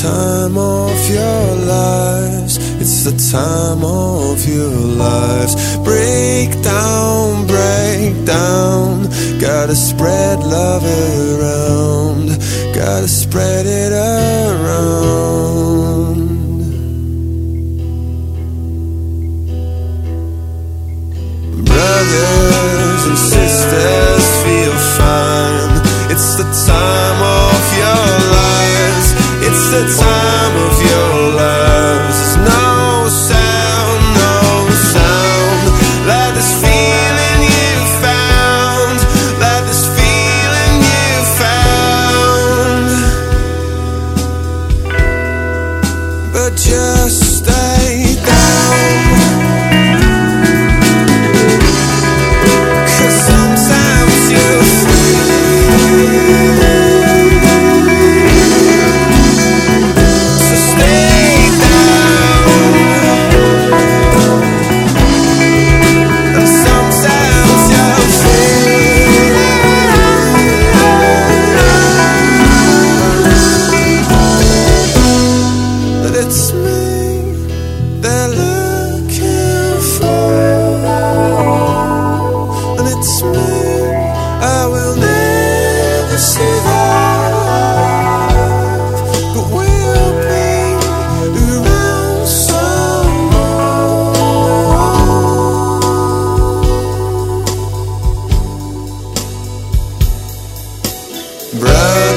time of your lives. It's the time of your lives. Break down, break down. Gotta spread love around. Gotta spread it around. Brothers and sisters, feel fine. It's the time the time of your lives. There's no sound, no sound. Like this feeling you found. Like this feeling you found. But just it's me I will never but we'll be around.